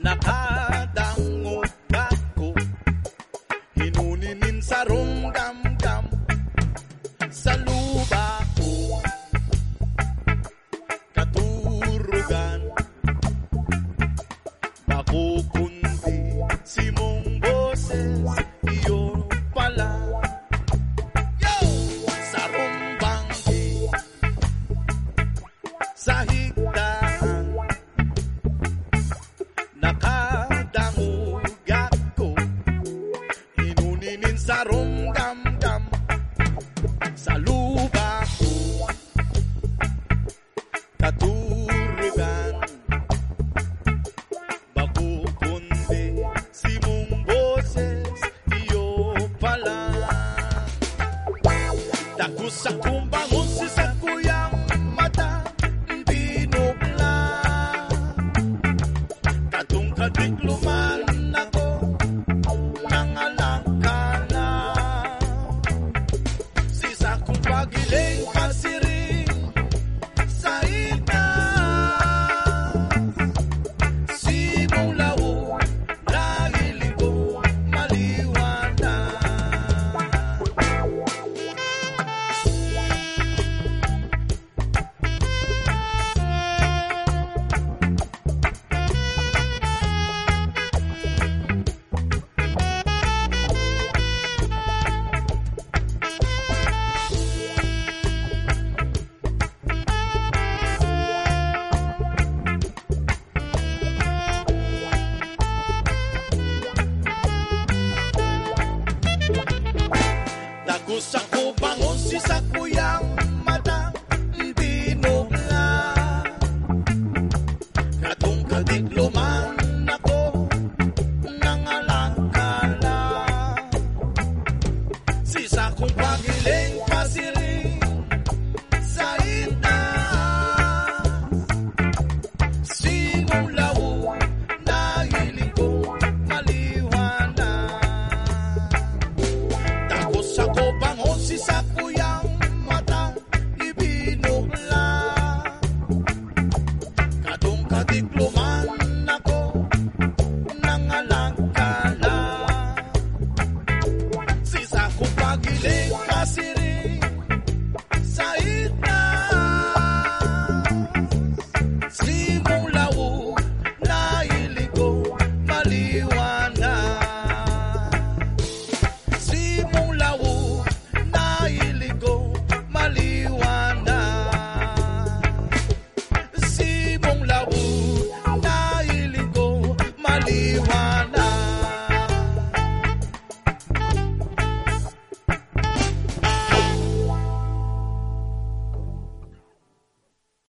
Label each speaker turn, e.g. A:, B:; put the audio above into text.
A: na kada ngako hinunin sa rumdamdam sa luba ko katurugan makukundi si mong boses iyon pala. Yo! sa rumbang sa saco, sacumba, Bagunça saco, balanço e sacuião.